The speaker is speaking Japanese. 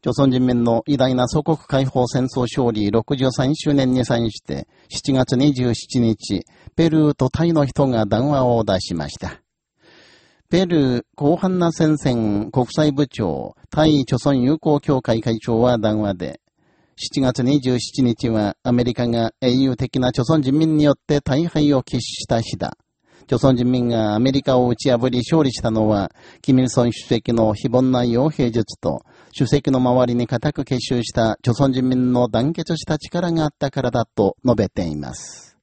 朝鮮人民の偉大な祖国解放戦争勝利63周年に際して、7月27日、ペルーとタイの人が談話を出しました。ペルー広範な戦線国際部長、タイ朝鮮友好協会会長は談話で、7月27日はアメリカが英雄的な朝鮮人民によって大敗を喫した日だ。朝鮮人民がアメリカを打ち破り勝利したのは、キミルソン主席の非凡な傭兵術と、主席の周りに固く結集した朝鮮人民の団結した力があったからだと述べています。